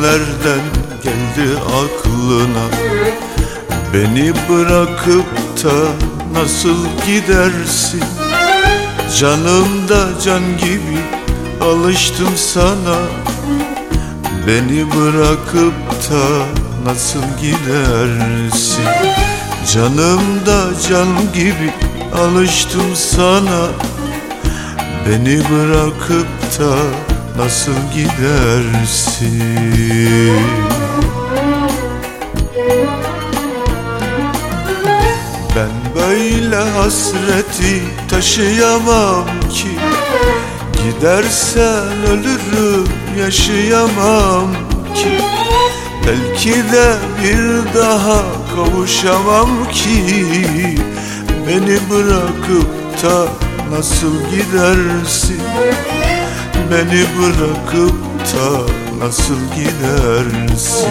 nereden geldi aklına. Beni bırakıp da nasıl gidersin? Canımda can gibi alıştım sana. Beni bırakıp da nasıl gidersin? Canımda can gibi alıştım sana. Beni bırakıp da nasıl gidersin? Ben böyle hasreti taşıyamam ki. Gidersen ölürüm yaşayamam ki. Belki de bir daha kavuşamam ki. Beni bırakıp da nasıl gidersin Beni bırakıp da nasıl gidersin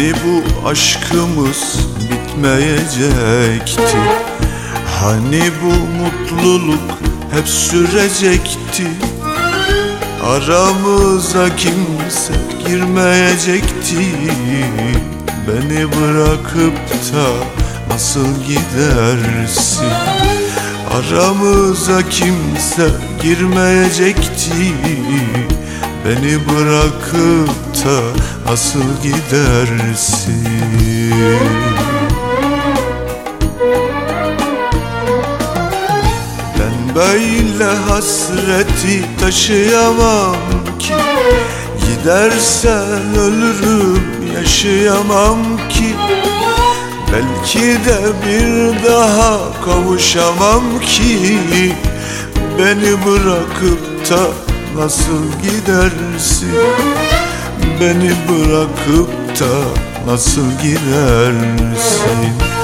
Hani bu aşkımız bitmeyecekti? Hani bu mutluluk hep sürecekti? Aramıza kimse girmeyecekti. Beni bırakıp da nasıl gidersin? Aramıza kimse girmeyecekti Beni bırakıp da nasıl gidersin? Ben böyle hasreti taşıyamam ki. Gidersen ölürüm yaşayamam ki. Belki de bir daha kavuşamam ki. Beni bırakıp da nasıl gidersin? Beni bırakıp da nasıl gidersin